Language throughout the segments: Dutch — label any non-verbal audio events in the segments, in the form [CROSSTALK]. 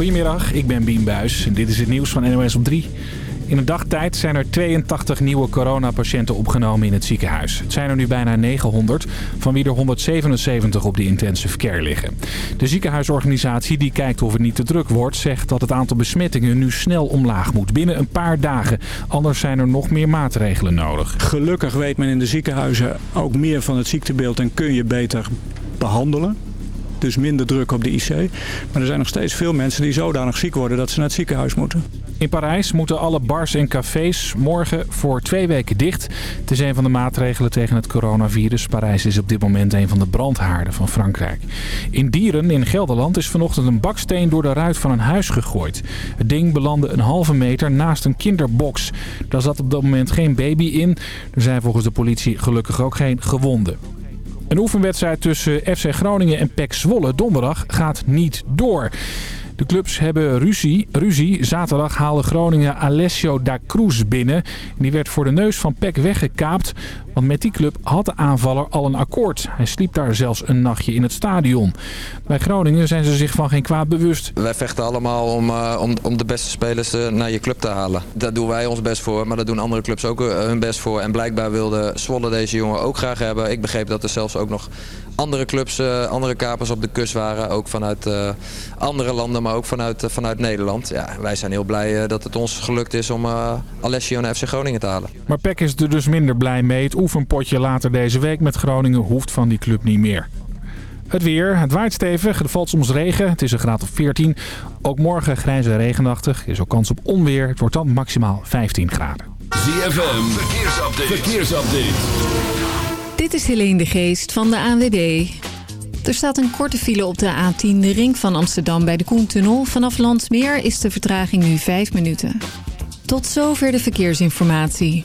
Goedemiddag, ik ben Bien Buis en dit is het nieuws van NOS op 3. In een dagtijd zijn er 82 nieuwe coronapatiënten opgenomen in het ziekenhuis. Het zijn er nu bijna 900, van wie er 177 op de intensive care liggen. De ziekenhuisorganisatie die kijkt of het niet te druk wordt... zegt dat het aantal besmettingen nu snel omlaag moet. Binnen een paar dagen. Anders zijn er nog meer maatregelen nodig. Gelukkig weet men in de ziekenhuizen ook meer van het ziektebeeld en kun je beter behandelen. Dus minder druk op de IC. Maar er zijn nog steeds veel mensen die zodanig ziek worden dat ze naar het ziekenhuis moeten. In Parijs moeten alle bars en cafés morgen voor twee weken dicht. Het is een van de maatregelen tegen het coronavirus. Parijs is op dit moment een van de brandhaarden van Frankrijk. In Dieren in Gelderland is vanochtend een baksteen door de ruit van een huis gegooid. Het ding belandde een halve meter naast een kinderbox. Daar zat op dat moment geen baby in. Er zijn volgens de politie gelukkig ook geen gewonden. Een oefenwedstrijd tussen FC Groningen en PEC Zwolle donderdag gaat niet door. De clubs hebben ruzie. ruzie. Zaterdag haalde Groningen Alessio da Cruz binnen. Die werd voor de neus van PEC weggekaapt. Want met die club had de aanvaller al een akkoord. Hij sliep daar zelfs een nachtje in het stadion. Bij Groningen zijn ze zich van geen kwaad bewust. Wij vechten allemaal om, uh, om, om de beste spelers uh, naar je club te halen. Daar doen wij ons best voor, maar daar doen andere clubs ook uh, hun best voor. En blijkbaar wilde Zwolle deze jongen ook graag hebben. Ik begreep dat er zelfs ook nog andere clubs, andere kapers op de kust waren. Ook vanuit andere landen, maar ook vanuit, vanuit Nederland. Ja, wij zijn heel blij dat het ons gelukt is om Alessio naar FC Groningen te halen. Maar PEC is er dus minder blij mee. Het oefenpotje later deze week met Groningen hoeft van die club niet meer. Het weer. Het waait stevig. Er valt soms regen. Het is een graad of 14. Ook morgen grijs en regenachtig. Er is ook kans op onweer. Het wordt dan maximaal 15 graden. ZFM. Verkeersupdate. Verkeersupdate. Dit is Helene de Geest van de ANWB. Er staat een korte file op de A10, de ring van Amsterdam bij de Koentunnel. Vanaf Landsmeer is de vertraging nu 5 minuten. Tot zover de verkeersinformatie.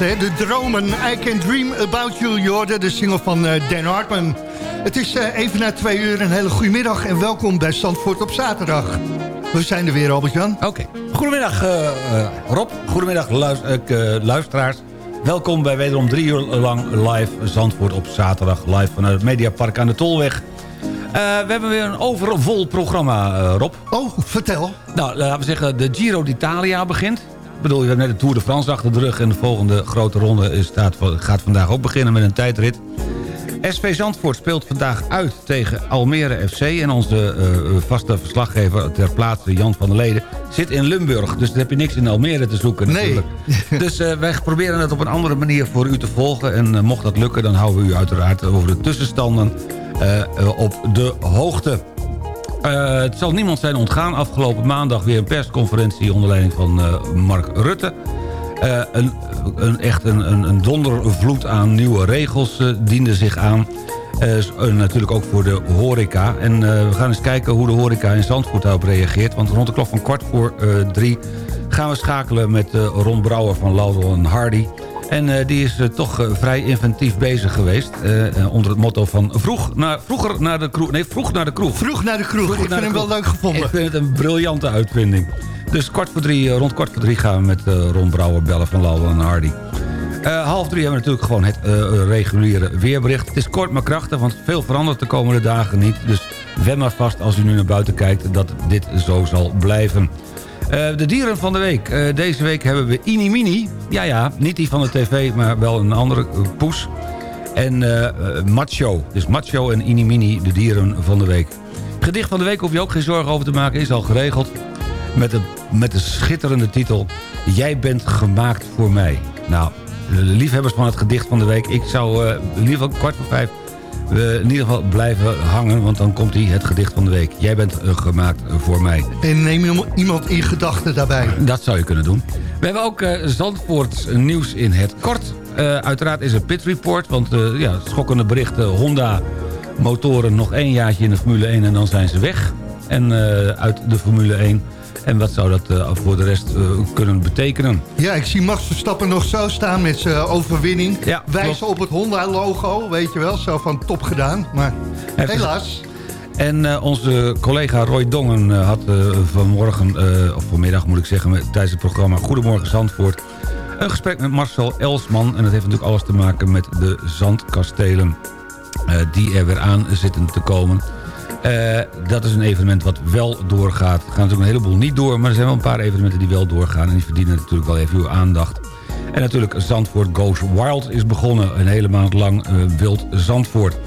Hè? De dromen. I Can Dream About You. Je hoorde de single van uh, Dan Hartman. Het is uh, even na twee uur. Een hele goede middag en welkom bij Zandvoort op zaterdag. We zijn er weer, Albert-Jan. Oké. Okay. Goedemiddag, uh, Rob. Goedemiddag, luister, luisteraars. Welkom bij wederom drie uur lang live Zandvoort op zaterdag. Live vanuit het Mediapark aan de Tolweg. Uh, we hebben weer een overvol programma, uh, Rob. Oh, vertel. Nou, laten we zeggen, de Giro d'Italia begint. Ik bedoel, je hebt net de Tour de France achter de rug... en de volgende grote ronde staat, gaat vandaag ook beginnen met een tijdrit. SV Zandvoort speelt vandaag uit tegen Almere FC... en onze uh, vaste verslaggever ter plaatse, Jan van der Leden... zit in Limburg, dus daar heb je niks in Almere te zoeken natuurlijk. Nee. [LAUGHS] dus uh, wij proberen het op een andere manier voor u te volgen... en uh, mocht dat lukken, dan houden we u uiteraard over de tussenstanden op de hoogte. Het zal niemand zijn ontgaan. Afgelopen maandag weer een persconferentie onder leiding van Mark Rutte... Uh, een, een, echt een, een, een dondervloed aan nieuwe regels diende zich aan. Natuurlijk ook voor de horeca. En we gaan eens kijken hoe de horeca in Zandvoort daarop reageert. Want rond de klok van kwart voor drie gaan we schakelen met Ron Brouwer van Laudel en Hardy. En die is toch vrij inventief bezig geweest. onder het motto van vroeg naar, vroeger naar de kroeg. Nee, vroeg naar de kroeg. Vroeg naar de kroeg. Vroeg Ik vind hem wel leuk gevonden. Ik vind het een briljante uitvinding. Dus kwart voor drie, rond kwart voor drie gaan we met Ron Brouwer bellen van Lauwe en Hardy. Uh, half drie hebben we natuurlijk gewoon het uh, reguliere weerbericht. Het is kort maar krachtig, want veel verandert de komende dagen niet. Dus wen maar vast als u nu naar buiten kijkt dat dit zo zal blijven. Uh, de dieren van de week. deze week hebben we Inimini. Ja, ja, niet die van de tv, maar wel een andere poes. En Macho. Dus Macho en Inimini, de dieren van de week. Gedicht van de week hoef je ook geen zorgen over te maken, is al geregeld met de, met de schitterende titel... Jij bent gemaakt voor mij. Nou, liefhebbers van het gedicht van de week... ik zou in ieder geval kwart voor vijf uh, in ieder geval blijven hangen... want dan komt hij het gedicht van de week. Jij bent uh, gemaakt voor mij. En neem iemand in gedachten daarbij. Dat zou je kunnen doen. We hebben ook uh, Zandvoorts nieuws in het kort. uiteraard is er Pit Report, want ja, schokkende berichten... Honda motoren nog één jaartje in de Formule 1 en dan zijn ze weg. En uit de Formule 1... En wat zou dat uh, voor de rest uh, kunnen betekenen? Ja, ik zie Max Verstappen nog zo staan met zijn overwinning. Ja, Wijzen op het Honda-logo, weet je wel. Zo van top gedaan, maar helaas. En uh, onze collega Roy Dongen had vanmorgen, of vanmiddag moet ik zeggen... tijdens het programma Goedemorgen Zandvoort... een gesprek met Marcel Elsman. En dat heeft natuurlijk alles te maken met de zandkastelen... die er weer aan zitten te komen... Uh, dat is een evenement wat wel doorgaat. Er gaan natuurlijk een heleboel niet door... maar er zijn wel een paar evenementen die wel doorgaan... en die verdienen natuurlijk wel even uw aandacht. En natuurlijk Zandvoort Goes Wild is begonnen. Een hele maand lang uh, wild Zandvoort.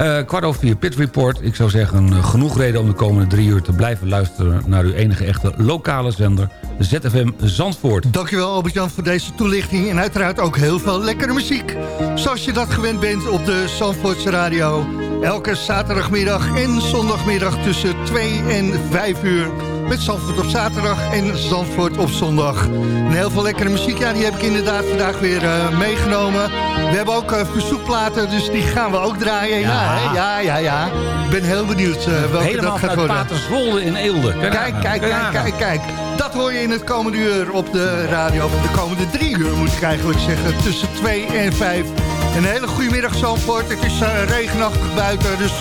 Uh, kwart over vier Pit Report. Ik zou zeggen genoeg reden om de komende drie uur te blijven luisteren... naar uw enige echte lokale zender, ZFM Zandvoort. Dankjewel Albert-Jan voor deze toelichting. En uiteraard ook heel veel lekkere muziek. Zoals je dat gewend bent op de Zandvoortse radio. Elke zaterdagmiddag en zondagmiddag tussen 2 en 5 uur. Met Zandvoort op zaterdag en Zandvoort op zondag. En heel veel lekkere muziek, ja, die heb ik inderdaad vandaag weer uh, meegenomen. We hebben ook uh, verzoekplaten, dus die gaan we ook draaien. Ja, ja, ja, ja. ja. Ik ben heel benieuwd uh, welke Helemaal dat gaat worden. Helemaal Paterswolde in Eelde. Kijk, kijk, kijk, kijk, kijk, kijk. Dat hoor je in het komende uur op de radio. Of de komende drie uur moet ik eigenlijk zeggen. Tussen 2 en 5. Een hele goede middag Zandvoort. Het is eh, regenachtig buiten, dus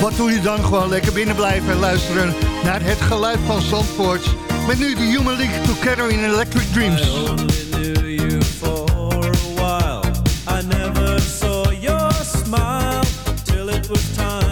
wat doe je dan? Gewoon lekker binnen blijven en luisteren naar het geluid van Zandvoort. Met nu de Human League Together in Electric Dreams. Was time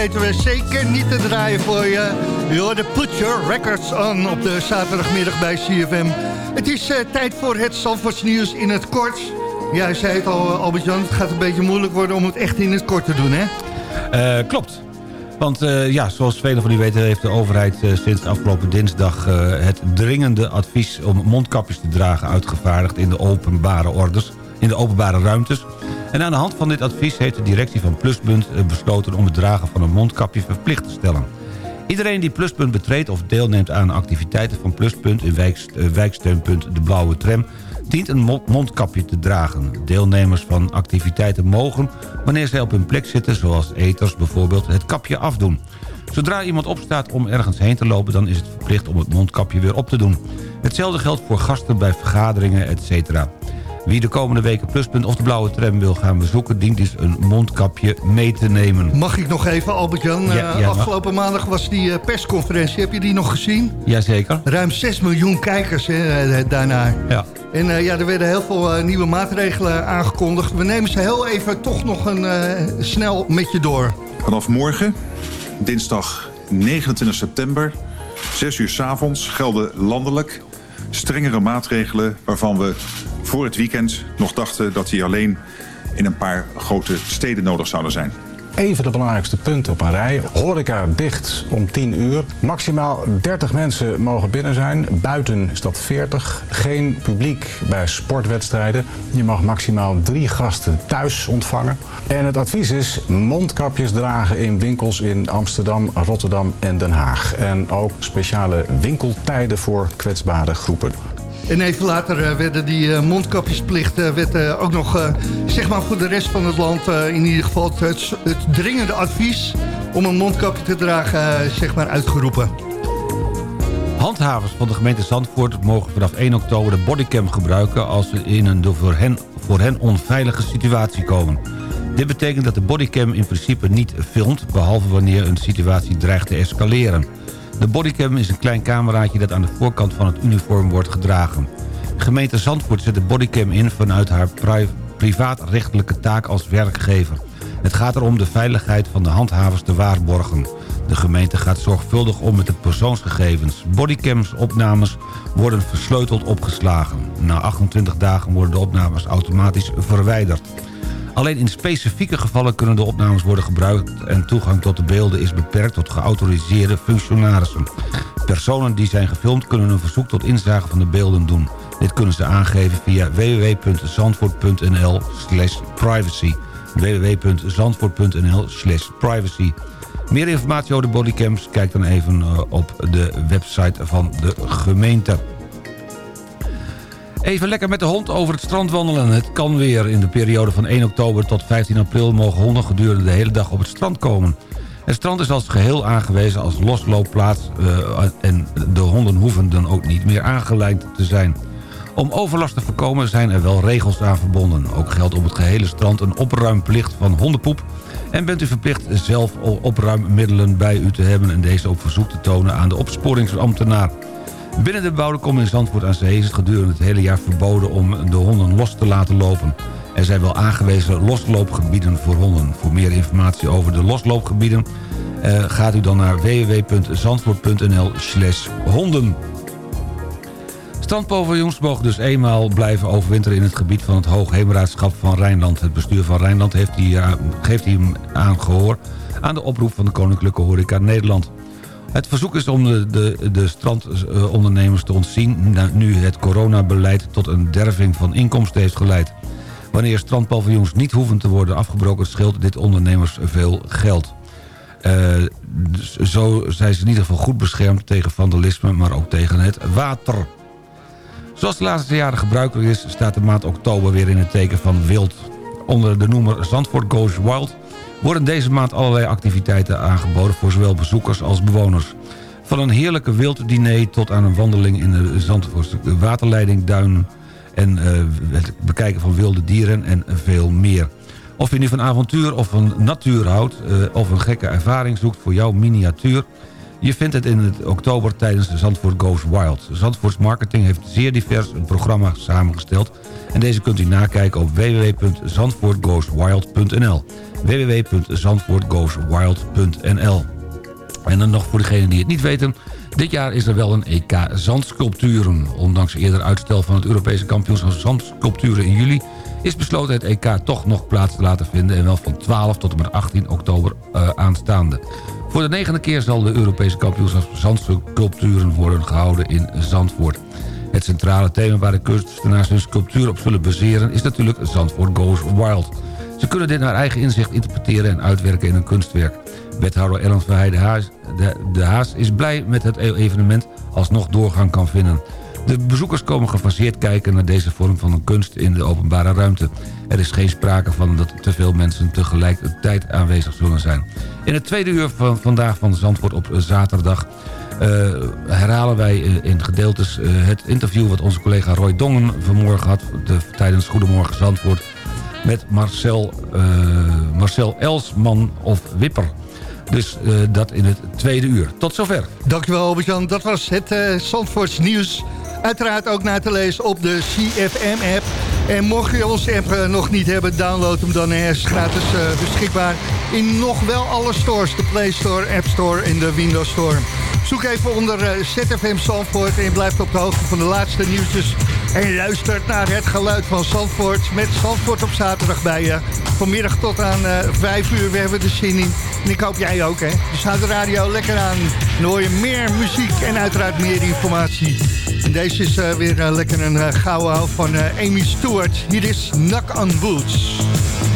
vergeten we zeker niet te draaien voor je. Je hoorde Put Your Records on op de zaterdagmiddag bij CFM. Het is uh, tijd voor het Zandvoorts nieuws in het kort. Ja, zei het al, Albert-Jan, het gaat een beetje moeilijk worden om het echt in het kort te doen, hè? Uh, klopt. Want ja, zoals velen van u weten heeft de overheid sinds afgelopen dinsdag het dringende advies om mondkapjes te dragen uitgevaardigd in de openbare orders, in de openbare ruimtes. En aan de hand van dit advies heeft de directie van Pluspunt besloten om het dragen van een mondkapje verplicht te stellen. Iedereen die Pluspunt betreedt of deelneemt aan activiteiten van Pluspunt in wijk, wijksteunpunt De Blauwe Tram dient een mondkapje te dragen. Deelnemers van activiteiten mogen, wanneer zij op hun plek zitten... zoals eters bijvoorbeeld, het kapje afdoen. Zodra iemand opstaat om ergens heen te lopen... dan is het verplicht om het mondkapje weer op te doen. Hetzelfde geldt voor gasten bij vergaderingen, etc. Wie de komende weken Pluspunt of de Blauwe Tram wil gaan bezoeken... dient dus een mondkapje mee te nemen. Mag ik nog even, Albert-Jan? Ja, ja, uh, afgelopen mag... maandag was die uh, persconferentie. Heb je die nog gezien? Jazeker. Ruim 6 miljoen kijkers hè, daarna. Ja. En uh, ja, er werden heel veel uh, nieuwe maatregelen aangekondigd. We nemen ze heel even toch nog een, uh, snel met je door. Vanaf morgen, dinsdag 29 september, 6 uur s avonds, gelden landelijk strengere maatregelen... waarvan we voor het weekend nog dachten dat die alleen in een paar grote steden nodig zouden zijn. Even de belangrijkste punten op een rij. Horeca dicht om 10 uur. Maximaal 30 mensen mogen binnen zijn. Buiten is dat 40. Geen publiek bij sportwedstrijden. Je mag maximaal drie gasten thuis ontvangen. En het advies is mondkapjes dragen in winkels in Amsterdam, Rotterdam en Den Haag. En ook speciale winkeltijden voor kwetsbare groepen. En even later uh, werden die uh, mondkapjesplicht uh, werd, ook nog, zeg maar voor de rest van het land, in ieder geval het, het, dringende advies om een mondkapje te dragen, zeg maar uitgeroepen. Handhavers van de gemeente Zandvoort mogen vanaf 1 oktober de bodycam gebruiken als ze in een voor hen, voor hen onveilige situatie komen. Dit betekent dat de bodycam in principe niet filmt, behalve wanneer een situatie dreigt te escaleren. De bodycam is een klein cameraatje dat aan de voorkant van het uniform wordt gedragen. Gemeente Zandvoort zet de bodycam in vanuit haar privaatrechtelijke taak als werkgever. Het gaat erom de veiligheid van de handhavers te waarborgen. De gemeente gaat zorgvuldig om met de persoonsgegevens. Bodycams opnames worden versleuteld opgeslagen. Na 28 dagen worden de opnames automatisch verwijderd. Alleen in specifieke gevallen kunnen de opnames worden gebruikt... en toegang tot de beelden is beperkt tot geautoriseerde functionarissen. Personen die zijn gefilmd kunnen een verzoek tot inzage van de beelden doen. Dit kunnen ze aangeven via www.zandvoort.nl privacy www.zandvoort.nl privacy Meer informatie over de bodycams? Kijk dan even uh, op de website van de gemeente. Even lekker met de hond over het strand wandelen. Het kan weer. In de periode van 1 oktober tot 15 april... mogen honden gedurende de hele dag op het strand komen. Het strand is als geheel aangewezen als losloopplaats... Uh, en de honden hoeven dan ook niet meer aangeleid te zijn. Om overlast te voorkomen zijn er wel regels aan verbonden. Ook geldt op het gehele strand een opruimplicht van hondenpoep... en bent u verplicht zelf opruimmiddelen bij u te hebben... en deze op verzoek te tonen aan de opsporingsambtenaar. Binnen de bebouwde kom in Zandvoort aan Zee is het gedurende het hele jaar verboden om de honden los te laten lopen. Er zijn wel aangewezen losloopgebieden voor honden. Voor meer informatie over de losloopgebieden uh, gaat u dan naar www.zandvoort.nl slash honden. Strandpaviljoens mogen dus eenmaal blijven overwinteren in het gebied van het Hoogheemraadschap van Rijnland. Het bestuur van Rijnland heeft hier, geeft hier aan gehoor aan de oproep van de Koninklijke Horeca Nederland. Het verzoek is om de, de, de strandondernemers te ontzien... nu het coronabeleid tot een derving van inkomsten heeft geleid. Wanneer strandpaviljoens niet hoeven te worden afgebroken... scheelt dit ondernemers veel geld. Uh, zo zijn ze in ieder geval goed beschermd tegen vandalisme... maar ook tegen het water. Zoals de laatste jaren gebruikelijk is... staat de maand oktober weer in het teken van wild. Onder de noemer Zandvoort Goes Wild worden deze maand allerlei activiteiten aangeboden... voor zowel bezoekers als bewoners. Van een heerlijke wilddiner tot aan een wandeling in de Zandvoortse waterleiding, duinen... en uh, het bekijken van wilde dieren en veel meer. Of je nu van avontuur of van natuur houdt... Uh, of een gekke ervaring zoekt voor jouw miniatuur... Je vindt het in het oktober tijdens de Zandvoort Goes Wild. Zandvoorts Marketing heeft zeer divers een programma samengesteld... en deze kunt u nakijken op www.zandvoortgoeswild.nl www.zandvoortgoeswild.nl En dan nog voor degenen die het niet weten... Dit jaar is er wel een EK Zandsculpturen. Ondanks eerder uitstel van het Europese kampioenschap Zandsculpturen in juli... is besloten het EK toch nog plaats te laten vinden... en wel van 12 tot en met 18 oktober uh, aanstaande. Voor de negende keer zal de Europese kampioenschap Zandsculpturen worden gehouden in Zandvoort. Het centrale thema waar de kunstenaars hun sculptuur op zullen baseren... is natuurlijk Zandvoort Goes Wild. Ze kunnen dit naar eigen inzicht interpreteren en uitwerken in een kunstwerk. Wethouder Ellen Verheij de Haas, de, Haas is blij met het evenement alsnog doorgang kan vinden. De bezoekers komen gefaseerd kijken naar deze vorm van een kunst in de openbare ruimte. Er is geen sprake van dat te veel mensen tegelijkertijd aanwezig zullen zijn. In het tweede uur van vandaag van Zandvoort op zaterdag... Uh, herhalen wij in gedeeltes uh, het interview wat onze collega Roy Dongen vanmorgen had... De, tijdens Goedemorgen Zandvoort met Marcel, uh, Marcel Elsman of Wipper. Dus uh, dat in het tweede uur. Tot zover. Dankjewel Albert-Jan. Dat was het uh, Zandvoorts nieuws. Uiteraard ook na te lezen op de CFM-app. En mocht je onze app uh, nog niet hebben, download hem dan. Hij is gratis beschikbaar in nog wel alle stores. De Play Store, App Store en de Windows Store. Zoek even onder ZFM Zandvoort en blijf op de hoogte van de laatste nieuwtjes. En luistert naar het geluid van Zandvoort met Zandvoort op zaterdag bij je. Vanmiddag tot aan uh, 5 uur, we hebben de zin in. En ik hoop jij ook, hè. Dus houd de radio lekker aan. Dan hoor je meer muziek en uiteraard meer informatie. En deze is weer lekker een gouden van Amy Stewart. Hier is Knock on Boots.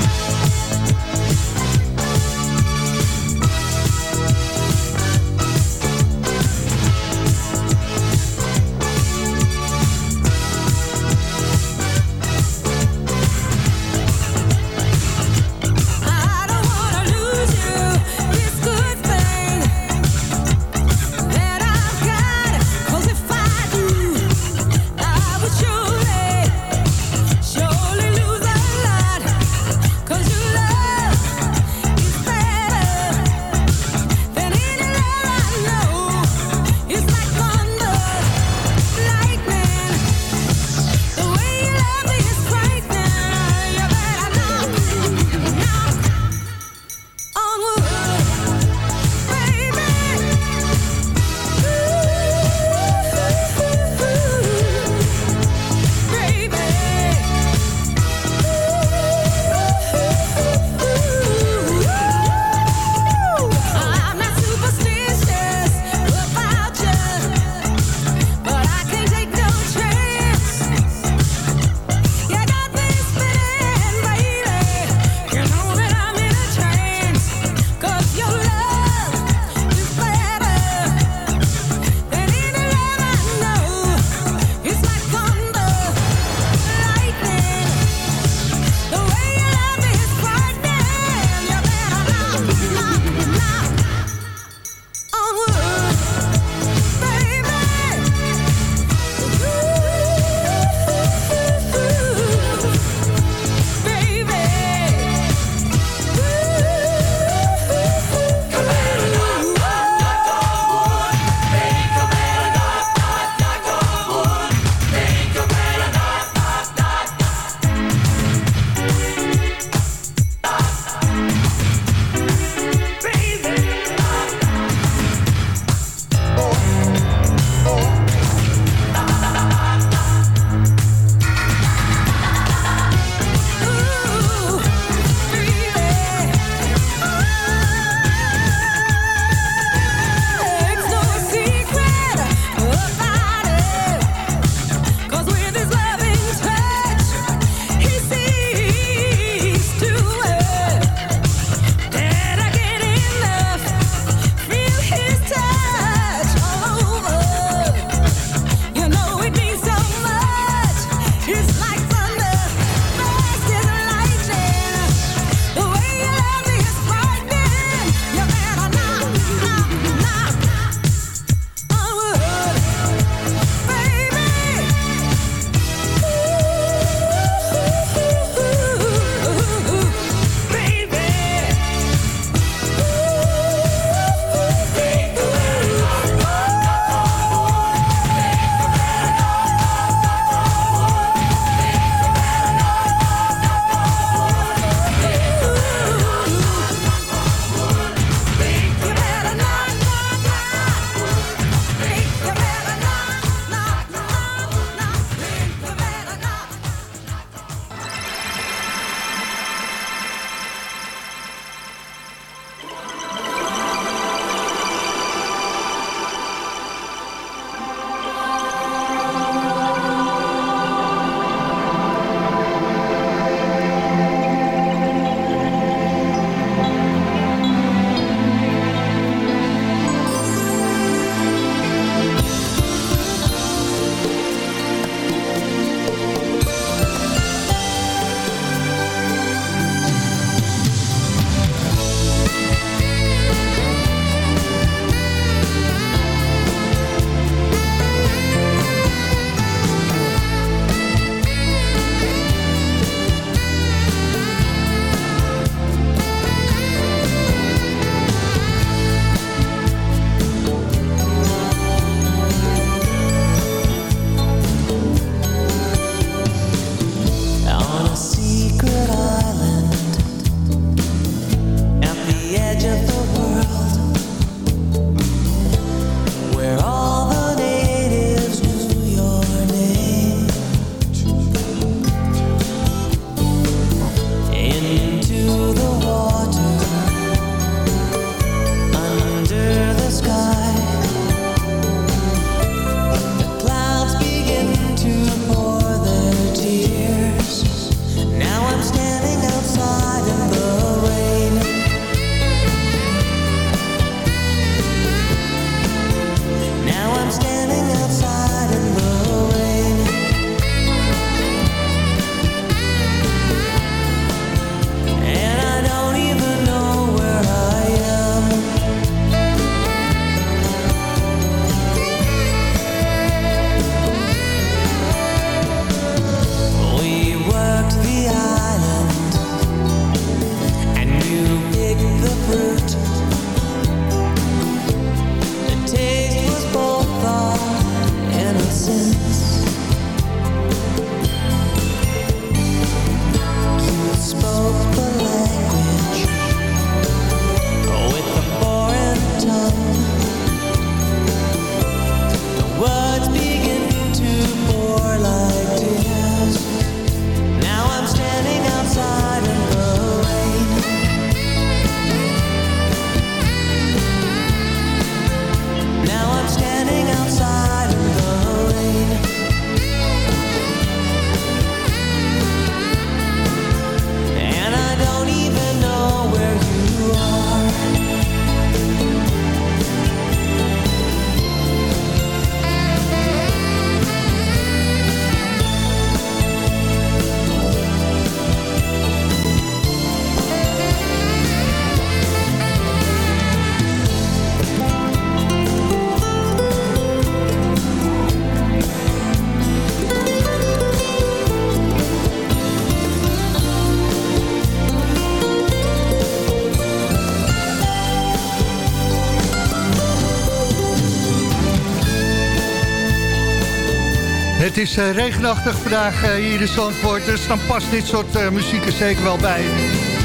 Is eh, regenachtig vandaag eh, hier in Zandvoort, dus dan past dit soort eh, muziek er zeker wel bij.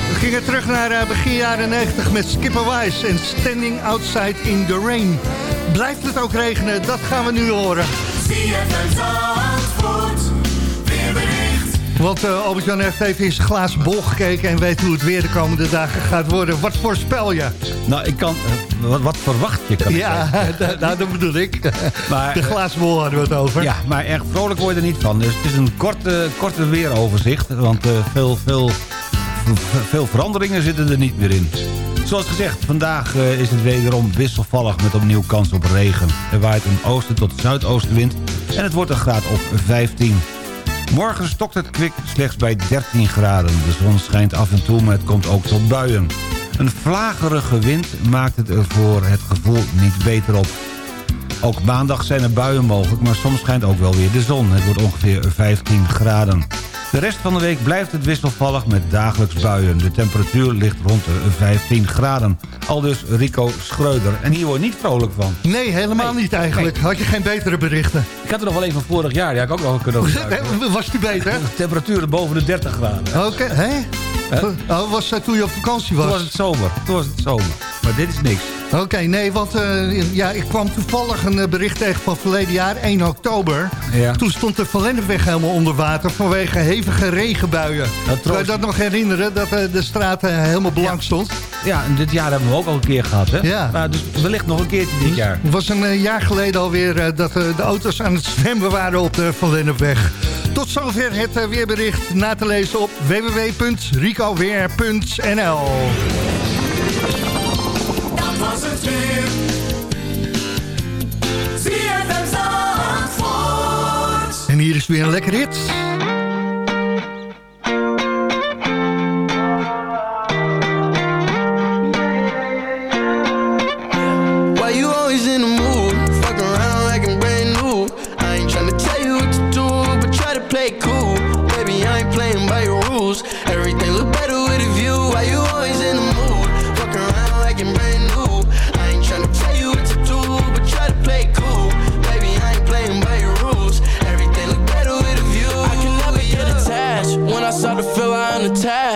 We gingen terug naar begin jaren 90 met Skipper Wise en Standing Outside in the Rain. Blijft het ook regenen? Dat gaan we nu horen. Want eh, Albert-Jan heeft even in zijn glazen bol gekeken... en weet hoe het weer de komende dagen gaat worden. Wat voorspel je? Nou, ik kan... wat, wat verwacht je, kan Ja, [LAUGHS] nou, dat bedoel ik. Maar, de eh, glazen bol hadden we het over. Ja, maar erg vrolijk word je er niet van. Dus het is een korte, korte weeroverzicht. Want eh, veel, veel, veel veranderingen zitten er niet meer in. Zoals gezegd, vandaag eh, is het wederom wisselvallig met opnieuw kans op regen. Er waait een oosten tot zuidoostenwind en het wordt een graad of 15. Morgen stokt het kwik slechts bij 13 graden. De zon schijnt af en toe, maar het komt ook tot buien. Een vlagerige wind maakt het er voor het gevoel niet beter op. Ook maandag zijn er buien mogelijk, maar soms schijnt ook wel weer de zon. Het wordt ongeveer 15 graden. De rest van de week blijft het wisselvallig met dagelijks buien. De temperatuur ligt rond de 15 graden. Al dus Rico Schreuder. En hier word je niet vrolijk van. Nee, helemaal niet eigenlijk. Had je geen betere berichten? Ik had er nog wel een van vorig jaar, die had ik ook nog kunnen [LAUGHS] gebruiken. Was die beter? [LAUGHS] Temperaturen boven de 30 graden. Oké, hè? Oh, was dat toen je op vakantie was? Toen was het zomer. Toen was het zomer. Maar dit is niks. Oké, nee, want eh, ja, ik kwam toevallig een eh, bericht tegen van verleden jaar, 1 oktober. Ja. Toen stond de Van Lennepweg helemaal onder water vanwege hevige regenbuien. Kan je dat nog herinneren, dat eh, de straat helemaal blank stond? Ja, en dit jaar hebben we ook al een keer gehad, hè? Ja. Maar dus wellicht nog een keertje dit jaar. Het was een jaar geleden alweer dat de auto's aan het zwemmen waren op de Van Lennepweg. Tot zover het weerbericht na te lezen op www.ricoweer.nl Dat was het weer. ZFM Zandvoort. En hier is weer een lekker hit.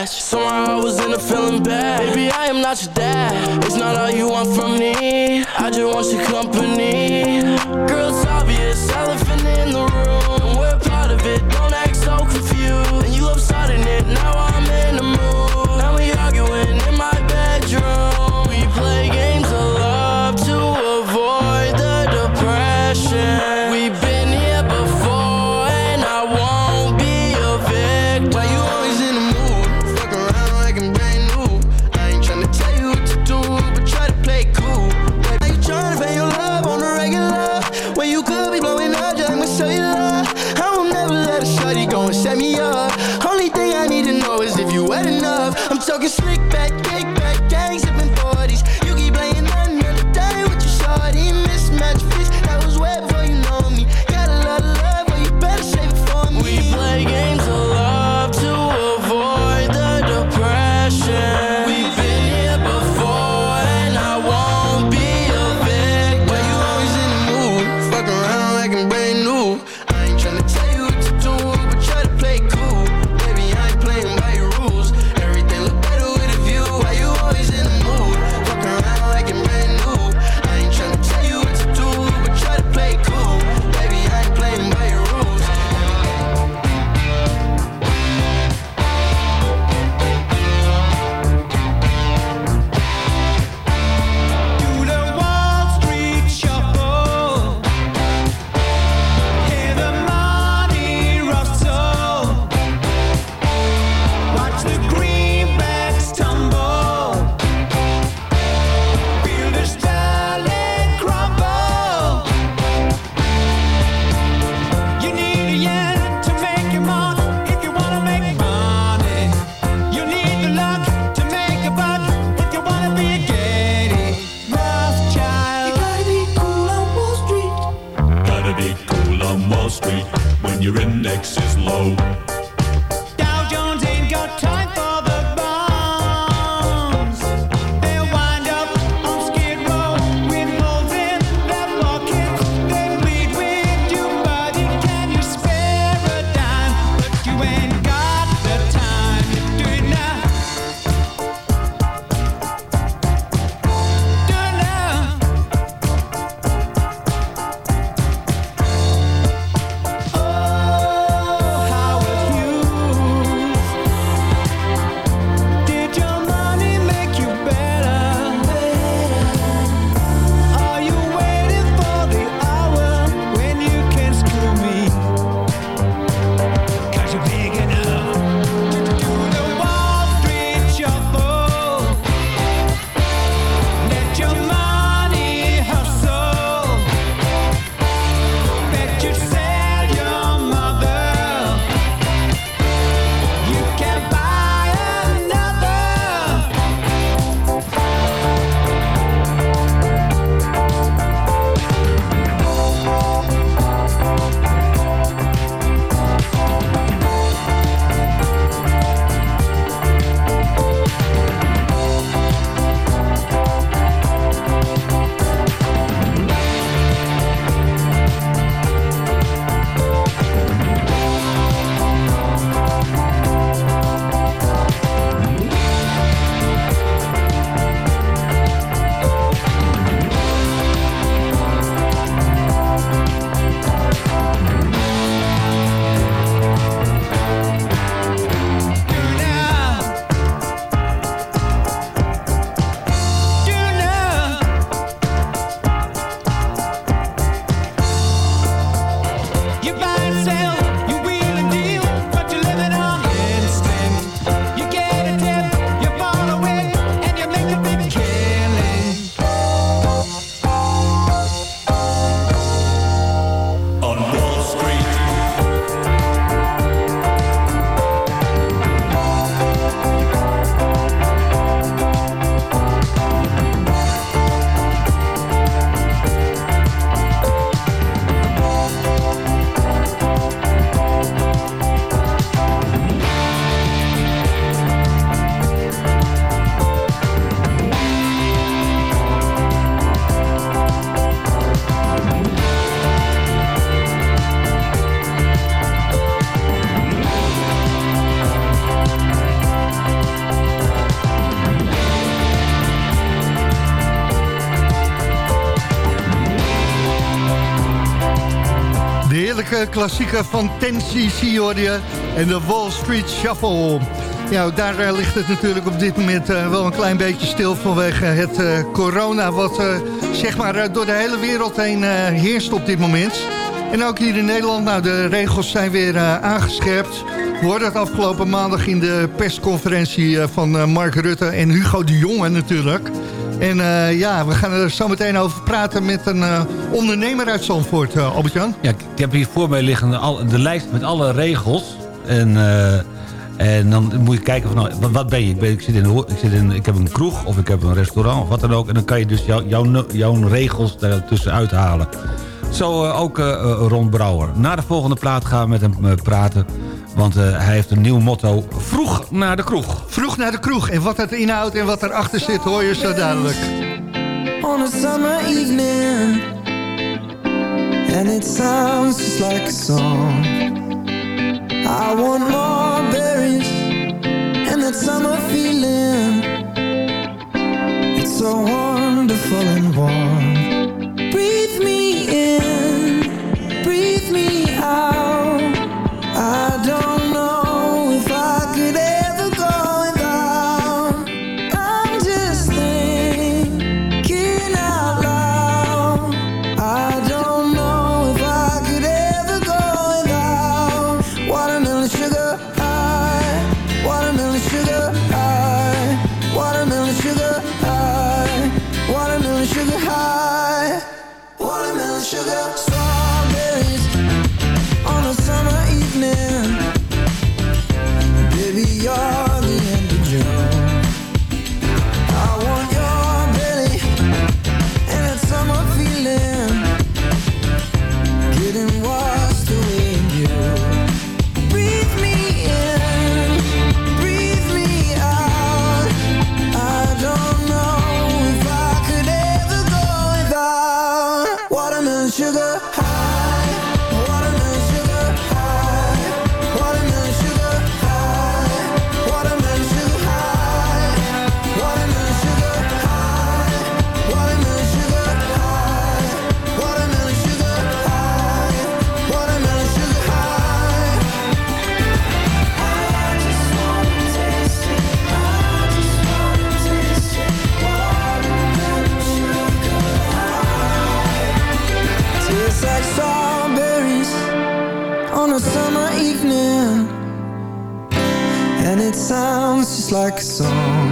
Unattached, somehow I was in a feeling bad. Baby, I am not your dad. It's not all you want from me. I just want your company. Girl, Street when your index is low. Klassieker van 10cc hoor je. En de Wall Street Shuffle. Ja, daar eh, ligt het natuurlijk op dit moment eh, wel een klein beetje stil vanwege het eh, corona... wat zeg maar door de hele wereld heen heerst op dit moment. En ook hier in Nederland, nou de regels zijn weer aangescherpt. We hoorden het afgelopen maandag in de persconferentie van Mark Rutte en Hugo de Jonge natuurlijk... En ja, we gaan er zo meteen over praten met een ondernemer uit Zandvoort, uh, Albert-Jan. Ja, ik heb hier voor mij liggen de, al- de lijst met alle regels. En, eh, en dan moet je kijken van, nou, wat, wat ben je? Ik, ben, ik, zit in, ik, zit in, ik heb een kroeg of ik heb een restaurant of wat dan ook. En dan kan je dus jou- jouw, jouw regels daar tussenuit halen. Zo eh, ook Ron Brouwer. Na de volgende plaat gaan we met hem praten. Want eh, hij heeft een nieuw motto. Vroeg naar de kroeg. Vroeg naar de kroeg. En wat het inhoudt en wat erachter zit, hoor je zo dadelijk. on a summer evening And it sounds just like a song. I want more berries And that summer feeling. It's so wonderful and warm like a song.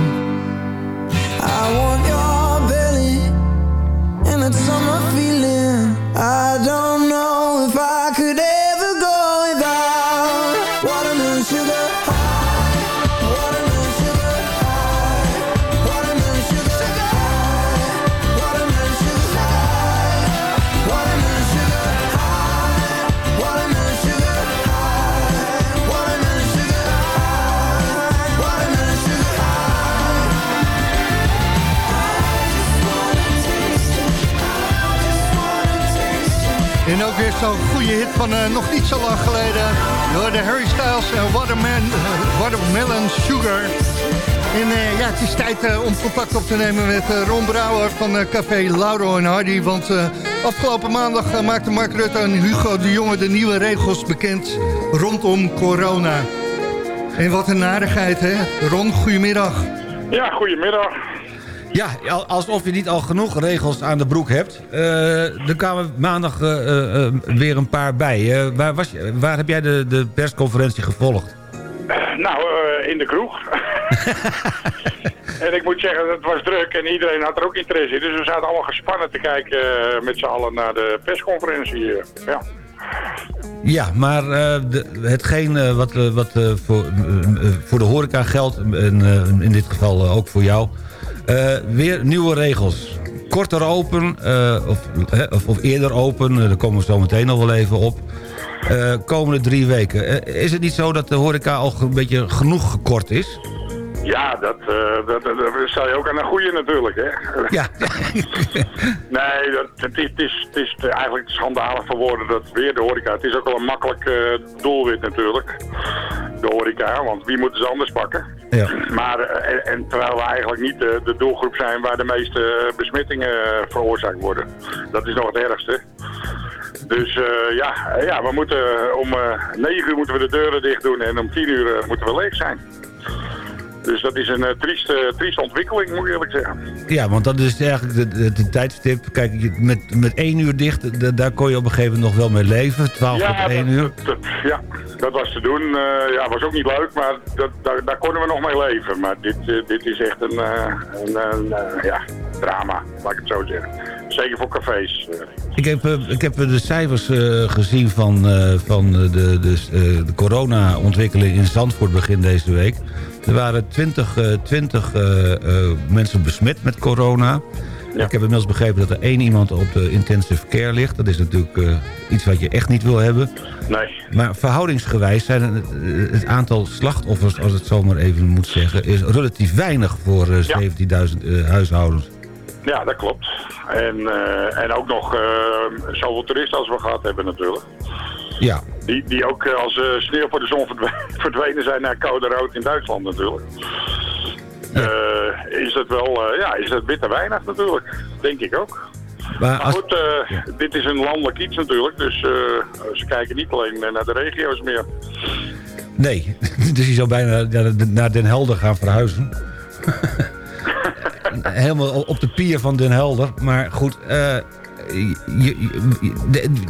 Goede hit van eh, nog niet zo lang geleden. Door de Harry Styles en Waterman, eh, Watermelon Sugar. En eh, ja, het is tijd eh, om contact op te nemen met eh, Ron Brouwer van eh, Café Lauro en Hardy. Want eh, afgelopen maandag eh, maakte Mark Rutte en Hugo de Jonge de nieuwe regels bekend rondom corona. En wat een narigheid, hè? Ron, goedemiddag. Ja, goedemiddag. Ja, al- alsof je niet al genoeg regels aan de broek hebt. Eh, er kwamen maandag eh, eh, weer een paar bij. Waar, was je, waar heb jij de, de persconferentie gevolgd? Nou, in de kroeg. [LAUGHS] en ik moet zeggen, het was druk en iedereen had er ook interesse in. Dus we zaten allemaal gespannen te kijken met z'n allen naar de persconferentie. ja. Ja, maar de, hetgeen wat, wat voor, voor de horeca geldt... en in dit geval ook voor jou... eh, weer nieuwe regels. Korter open, eh, of, of, of eerder open, eh, daar komen we zo meteen nog wel even op. Komende drie weken. Is het niet zo dat de horeca al een beetje genoeg gekort is? Ja, dat, dat, dat, dat stel je ook aan een goeie natuurlijk, hè. Ja. [LAUGHS] nee, dat, het is, het is, het is eigenlijk schandalig voor woorden dat weer de horeca... Het is ook wel een makkelijk doelwit natuurlijk, de horeca. Want wie moeten ze anders pakken? Ja. Maar, eh, en, terwijl we eigenlijk niet de, de doelgroep zijn waar de meeste besmettingen eh, veroorzaakt worden. Dat is nog het ergste. Dus eh, ja, ja, we moeten om eh 9 uur moeten we de deuren dicht doen en om 10 uur eh, moeten we leeg zijn. Dus dat is een eh, trieste, trieste ontwikkeling, moet ik eerlijk zeggen. Ja, want dat is eigenlijk de, de, de tijdstip. Kijk, je- met, met één uur dicht, da- daar kon je op een gegeven moment nog wel mee leven. 12 Ja, tot 1 dat- uur. dat- ja, dat was te doen. Eh, ja, was ook niet leuk, maar dat, daar, daar konden we nog mee leven. Maar dit, eh, dit is echt een, een, een, ja, drama, laat ik het zo zeggen. Zeker voor cafés. Ik heb, ik heb de cijfers gezien van, van de, de, de, de corona-ontwikkeling in Zandvoort begin deze week. Er waren 20, eh, 20 eh, eh, mensen besmet met corona. Ik heb inmiddels begrepen dat er één iemand op de intensive care ligt. Dat is natuurlijk eh, iets wat je echt niet wil hebben. Nee. Maar verhoudingsgewijs zijn het, eh, het aantal slachtoffers, als het zo maar even moet zeggen... is relatief weinig voor eh, 17.000 eh, huishoudens. Ja, dat klopt. En, eh, en ook nog eh, zoveel toeristen als we gehad hebben natuurlijk. Ja, Die, die ook eh, als eh, sneeuw voor de zon verdwe- [LAUGHS] verdwenen zijn naar koude rood in Duitsland natuurlijk. Eh, is het wel, ja, is het bitter weinig natuurlijk. Denk ik ook. Maar goed, dit is een landelijk iets natuurlijk, dus ze kijken niet alleen naar de regio's meer. Nee, [LAUGHS] dus je zou bijna naar- Den Helder gaan verhuizen. [LAUGHS] Helemaal op de pier van Den Helder. Maar goed, eh,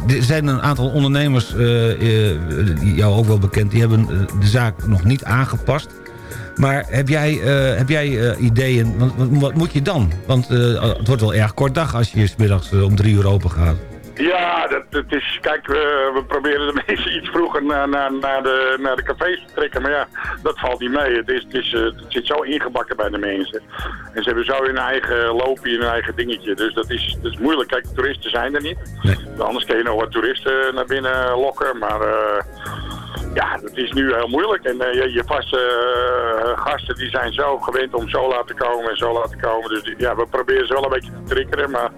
er zijn een aantal ondernemers, eh, eh, jou ook wel bekend... die hebben eh, de zaak nog niet aangepast. Maar heb jij, heb jij ideeën, wat, wat moet je dan? Want het wordt wel erg kort dag als je 's middags om drie uur open gaat. Ja, dat, dat is, kijk, we, we proberen de [LAUGHS] mensen iets vroeger naar, naar, naar, de, naar de cafés te trekken. Maar ja, dat valt niet mee. Het, is, het, is, eh, het zit zo ingebakken bij de mensen. En ze hebben zo hun eigen loopje, hun eigen dingetje. Dus dat is, dat is moeilijk. Kijk, toeristen zijn er niet. Anders kun je nog wat toeristen naar binnen lokken. Maar eh, ja, dat is nu heel moeilijk. En eh, je, je vaste gasten die zijn zo gewend om zo laat te komen en zo laat te komen. Dus die- ja, we proberen ze wel een beetje te triggeren. Maar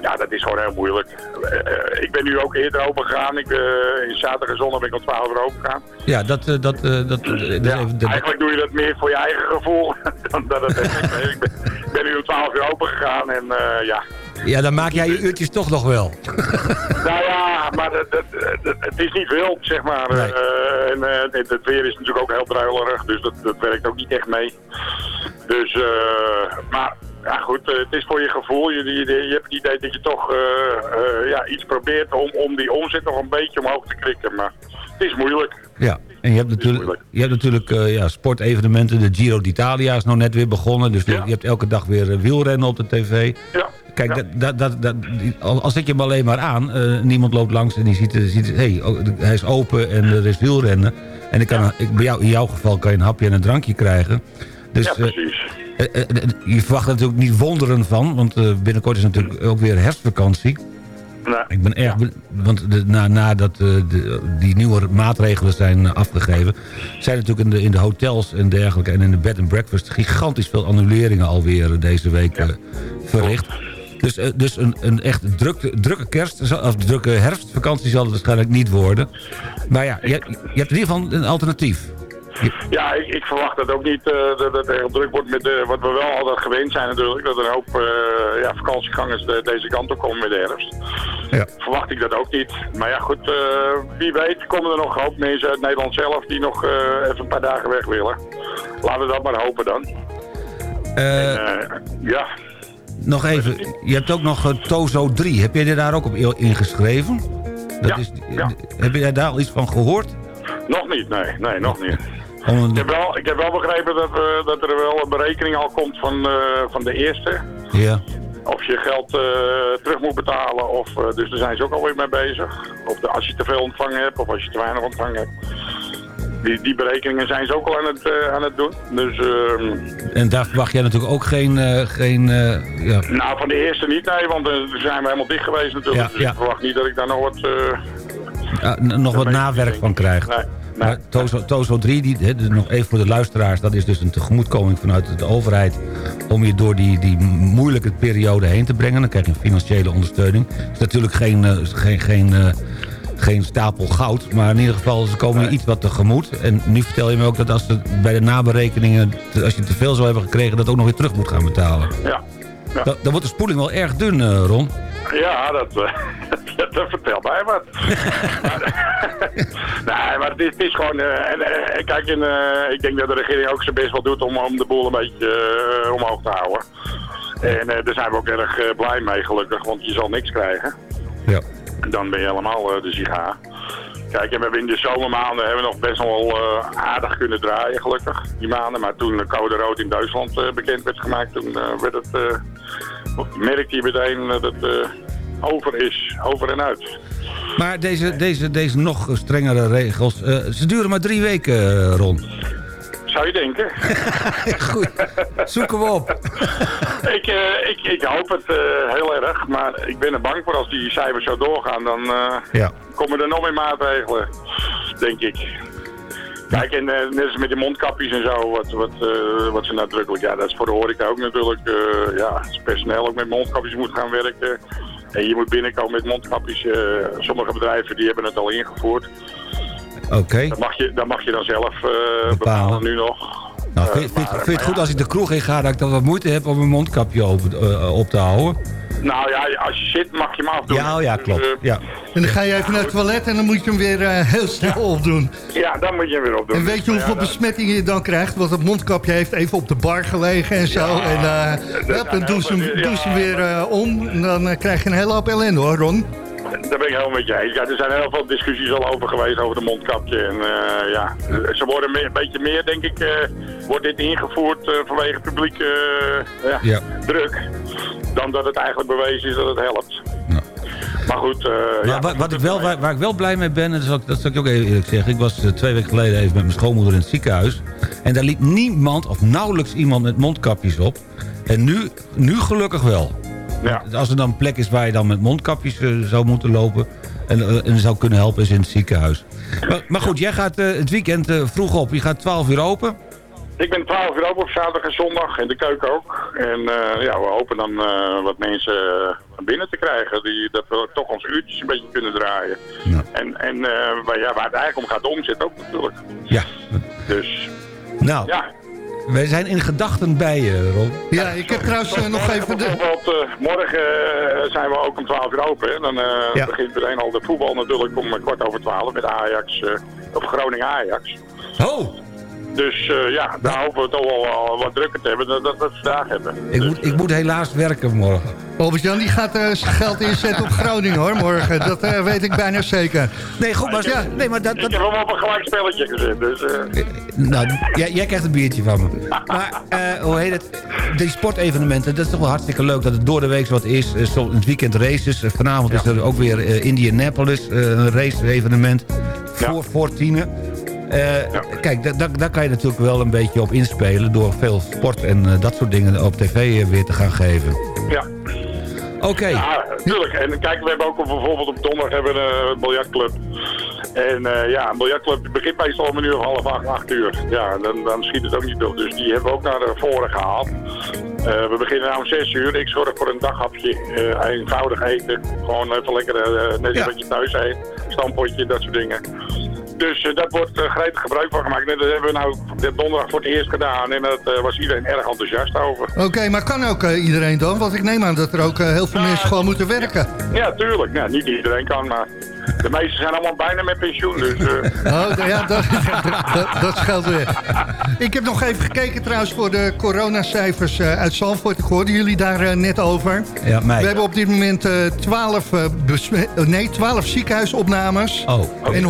ja, dat is gewoon heel moeilijk. Eh, eh, ik ben nu ook eerder open gegaan. Ik, eh, in zaterdag en zondag ben ik om 12 uur open gegaan. Ja, dat... dat, dat, dat even- dat- Eigenlijk doe je dat meer voor je eigen gevoel [LAUGHS] dan dat het. Ik ben, ik ben nu om 12 uur open gegaan en ja. ja, dan maak jij je uurtjes toch nog wel. [LAUGHS] Nou ja, maar het, het, is niet wild, zeg maar. En het, het weer is natuurlijk ook heel druilerig, dus dat, dat werkt ook niet echt mee. Dus, eh, maar ja goed, eh, het is voor je gevoel. Je, je, je hebt het idee dat je toch eh, eh, ja, iets probeert om, om die omzet nog een beetje omhoog te krikken. Maar het is moeilijk. Ja, en je hebt natuurlijk, je hebt natuurlijk ja, sportevenementen. De Giro d'Italia is nou net weer begonnen. Dus je, je hebt elke dag weer wielrennen op de tv. Ja. Kijk, dat, dat, dat, dat, die- al al zet je hem alleen maar aan. niemand loopt langs en die ziet, ziet hey, oh, hij is open en er is wielrennen. En ik kan, ik, bij jou, in jouw geval kan je een hapje en een drankje krijgen. Dus, ja, precies. Eh, eh, eh, je verwacht er natuurlijk niet wonderen van. Want eh, binnenkort is natuurlijk ook weer herfstvakantie. Ik ben erg... Want de, na, nadat eh, de, die nieuwe maatregelen zijn afgegeven... zijn natuurlijk in de, in de hotels en dergelijke... en in de bed and breakfast... gigantisch veel annuleringen alweer deze week verricht. Dus, dus een, een echt drukke, drukke kerst... of drukke herfstvakantie zal het waarschijnlijk niet worden. Maar ja, je, je hebt in ieder geval een alternatief. [LAUGHS] Ja, ik, ik verwacht dat ook niet eh, dat het heel druk wordt met de, wat we wel altijd gewend zijn natuurlijk. Dat er een hoop eh, ja, vakantiegangers de- deze kant op komen met de herfst. Ja. Verwacht ik dat ook niet. Maar ja goed, eh, wie weet komen er nog een hoop mensen uit Nederland zelf die nog even een paar dagen weg willen. Laten we dat maar hopen dan. Ja, nog even, je hebt ook nog Tozo 3. Heb jij je daar ook op ingeschreven? Dat Ja, is, Heb jij daar al iets van gehoord? nog niet, nee, nee, nog niet. Ik heb wel, ik heb wel begrepen dat, we, dat er wel een berekening al komt van, eh, van de eerste. Ja. Of je geld eh, terug moet betalen. Of, eh, dus daar zijn ze ook alweer mee bezig. Of de, als je te veel ontvangen hebt of als je te weinig ontvangen hebt. Die, die berekeningen zijn ze ook al aan het, eh, aan het doen. Dus ehm, En daar verwacht jij natuurlijk ook geen... eh, geen eh, ja. nou, van de eerste niet, nee, want uh, zijn we helemaal dicht geweest natuurlijk. Ja, dus ja. ik verwacht niet dat ik daar nog wat... eh, nog wat nawerk van krijgt. Nee, Maar Tozo, Tozo 3, die, hè, dus nog even voor de luisteraars... dat is dus een tegemoetkoming vanuit de overheid... om je door die, die moeilijke periode heen te brengen. Dan krijg je een financiële ondersteuning. Het is natuurlijk geen, eh, geen, geen, eh, geen stapel goud... maar in ieder geval, ze komen iets wat tegemoet. En nu vertel je me ook dat als ze bij de naberekeningen... als je te veel zou hebben gekregen... dat ook nog weer terug moet gaan betalen. ja. Ja. Dan, dan wordt de spoeling wel erg dun, eh, Ron. Ja, dat, eh, [LAUGHS] dat, dat vertel mij wat. [LAUGHS] nee, maar het is, het is gewoon... eh, en, kijk, eh, ik denk dat de regering ook zijn best wel doet om, om de boel een beetje omhoog te houden. En daar zijn we ook erg blij mee, gelukkig, want je zal niks krijgen. Ja. Dan ben je helemaal de sigaar. Kijk, en we hebben in de zomermaanden hebben we nog best wel aardig kunnen draaien, gelukkig, die maanden. Maar toen de code rood in Duitsland bekend werd gemaakt, toen werd het, eh, merkte je meteen dat het eh, over is, over en uit. Maar deze, deze, deze nog strengere regels, eh, ze duren maar drie weken, eh, Ron. Zou je denken? [LAUGHS] Goed, zoeken we op. [LAUGHS] ik, eh, ik, ik hoop het eh, heel erg, maar ik ben er bang voor als die cijfers zo doorgaan, dan eh, Ja. komen er nog meer maatregelen, denk ik. Kijk, en eh, net als met die mondkapjes en zo, wat, wat, eh, wat ze nadrukkelijk, ja, dat is voor de horeca ook natuurlijk, eh, ja, als personeel ook met mondkapjes moet gaan werken. En je moet binnenkomen met mondkapjes. sommige bedrijven die hebben het al ingevoerd. Oké. Dat mag je, dat mag je dan zelf eh, bepalen nu nog. Nou, vind, vind, maar- vind je het goed als ik de kroeg in ga... dat ik dan wat moeite heb om mijn mondkapje op te houden? Nou ja, als je zit mag je hem afdoen. Ja, oh ja, Dus, klopt. eh, Ja. En dan ga je even naar het toilet en dan moet je hem weer eh, heel snel opdoen. Ja, dan moet je hem weer opdoen. En weet je hoeveel Ja, dat- besmettingen je dan krijgt? Want het mondkapje heeft even op de bar gelegen en zo. en eh, hup, dan doen ze hem, ja, doen ze hem weer om. En dan krijg je een hele hoop ellende hoor, Ron. Daar ben ik helemaal met je eens. Ja, er zijn heel veel discussies al over geweest over de mondkapje. En eh, ja, ze worden meer, een beetje meer, denk ik, eh, wordt dit ingevoerd eh, vanwege publiek ja, Ja. druk. Dan dat het eigenlijk bewezen is dat het helpt. Maar goed, eh, Maar ja, wat, wat ik wel, waar, waar ik wel blij mee ben, en dat zal, ik, dat zal ik ook even eerlijk zeggen... ik was eh, twee weken geleden even met mijn schoonmoeder in het ziekenhuis... en daar liep niemand of nauwelijks iemand met mondkapjes op. En nu, nu gelukkig wel. Ja. Als er dan een plek is waar je dan met mondkapjes eh, zou moeten lopen... en, en zou kunnen helpen, is in het ziekenhuis. Maar, maar goed, jij gaat het weekend vroeg op. Je gaat 12 uur open. Ik ben 12 uur open op zaterdag en zondag en de keuken ook. En eh, ja, we hopen dan eh, wat mensen eh, naar binnen te krijgen. Die, dat we toch onze uurtjes een beetje kunnen draaien. En, en eh, waar, ja, waar het eigenlijk om gaat, de omzet ook natuurlijk. Ja. Dus Nou, ja. wij zijn in gedachten bij je, Ron. Ja, ik heb trouwens nog even de... Bijvoorbeeld, eh, morgen zijn we ook om 12 uur open. En dan eh, Ja. begint meteen al de voetbal natuurlijk om kwart over 12 met Ajax. eh of Groningen Ajax. Oh! Dus eh, ja, daar hopen we toch wel eh, wat drukker te hebben dat dat we het vandaag hebben. Ik moet, ik moet helaas werken morgen. Albert-Jan die gaat eh, zijn geld inzetten op Groningen hoor, morgen. Dat eh, weet ik bijna zeker. Nee, goed, maar, Ja. nee, maar dat, Ik heb hem op een gelijk spelletje gezet. Dus, eh, Nou, jij, jij krijgt een biertje van me. Maar, eh, hoe heet het? Die sportevenementen, dat is toch wel hartstikke leuk dat het door de week wat is. Eh, zo het weekend races. Eh, Vanavond is er ook weer eh, Indianapolis, eh, een race-evenement. Voor, voor tienen. Eh, Kijk, da- da- daar kan je natuurlijk wel een beetje op inspelen... door veel sport en eh, dat soort dingen op tv eh, weer te gaan geven. ja. Oké. Ja, natuurlijk. En kijk, we hebben ook bijvoorbeeld op donderdag hebben we een biljartclub. En ja, een biljartclub begint meestal om een uur of half acht, acht uur. Ja, dan, dan schiet het ook niet op. Dus die hebben we ook naar voren gehaald. Eh, we beginnen nou om zes uur. Ik zorg voor een daghapje. eenvoudig eten. Gewoon even lekker, eh, net als wat je thuis eet. Stampotje, dat soort dingen. Dus eh, dat wordt uh, gretig gebruik van gemaakt. En dat hebben we nou de donderdag voor het eerst gedaan. En daar was iedereen erg enthousiast over. Oké, maar kan ook eh, iedereen dan? Want ik neem aan dat er ook eh, heel veel mensen gewoon moeten werken. Ja, tuurlijk. Nou, niet iedereen kan, maar de meesten zijn allemaal bijna met pensioen. Dus, eh, [LAUGHS] Oh, ja, [LAUGHS] dat, dat, dat scheelt weer. Ik heb nog even gekeken trouwens voor de coronacijfers eh, uit Zandvoort. Ik hoorde jullie daar eh, net over. Ja, mij. We hebben op dit moment eh 12, eh, besme- eh, nee, 12 ziekenhuisopnames Oh. en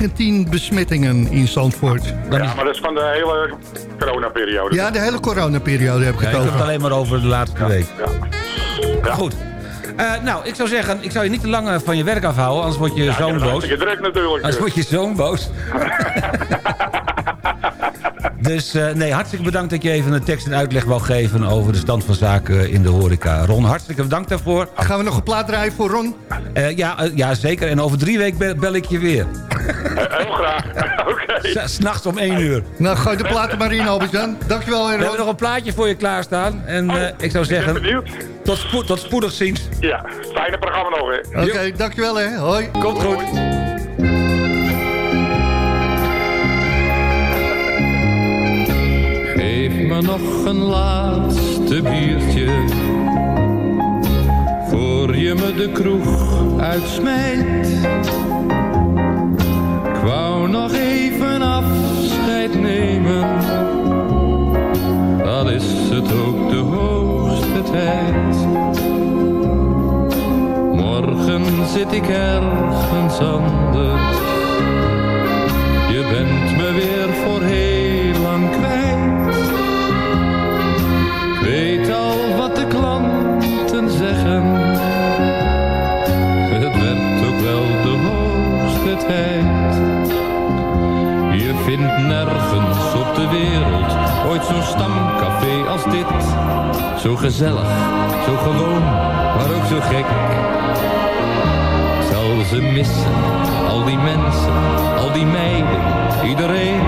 119 besmettingen in Zandvoort. ja, maar dat is van de hele coronaperiode. Ja, de hele coronaperiode heb ik Ja, het ik heb het over. alleen maar over de laatste week. Ja. Goed. Eh, nou, ik zou zeggen, ik zou je niet te lang eh, van je werk afhouden, anders wordt je zoon het boos. hartstikke druk natuurlijk. Anders wordt je zoon boos. [LAUGHS] dus eh, nee, hartstikke bedankt dat je even een tekst en uitleg wou geven over de stand van zaken in de horeca. Ron, hartstikke bedankt daarvoor. Gaan we nog een plaat draaien voor Ron? Eh, ja, eh, ja, zeker. En over drie weken bel, bel ik je weer. Heel graag. [LAUGHS] Oké. S- S'nachts om één uur. Nou, gooi de platen maar in, Albert-Jan. Dankjewel, We hebben Ron. nog een plaatje voor je klaarstaan. En eh, ik zou zeggen, benieuwd. tot, spo tot spoedig ziens. Ja, fijne programma nog, hè. Oké, dankjewel hè. Hoi. Komt goed. Nog een laatste biertje voor je me de kroeg uitsmijt. Ik wou nog even afscheid nemen. Al is het ook de hoogste tijd. Morgen zit ik ergens anders. Je bent me weer voor Je vindt nergens op de wereld ooit zo'n stamcafé als dit. Zo gezellig, zo gewoon, maar ook zo gek. Zal ze missen, al die mensen, al die meiden, iedereen.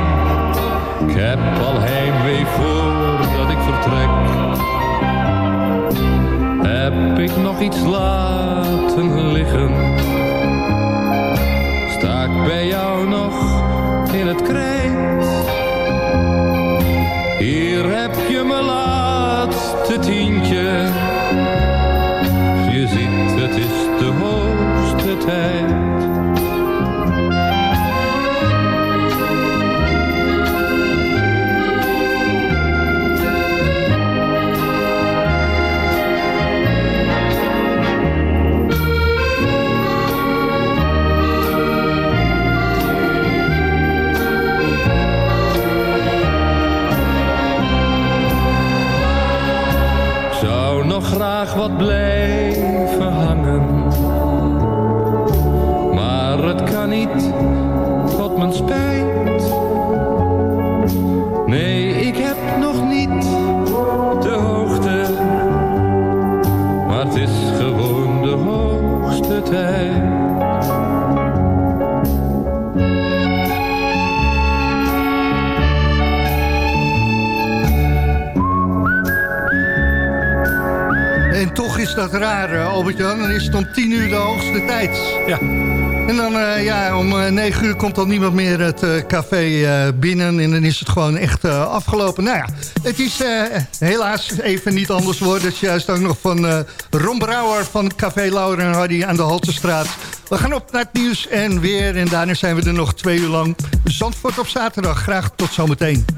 Ik heb al heimwee voordat ik vertrek. Heb ik nog iets komt dan niemand meer het eh, café eh, binnen. En dan is het gewoon echt eh, afgelopen. Nou ja, het is helaas even niet anders worden. Het is juist ook nog van Ron Brouwer van Café Laura en Hardy aan de Haltestraat. We gaan op naar het nieuws en weer. En daarna zijn we er nog twee uur lang. Zandvoort op zaterdag. Graag tot zometeen.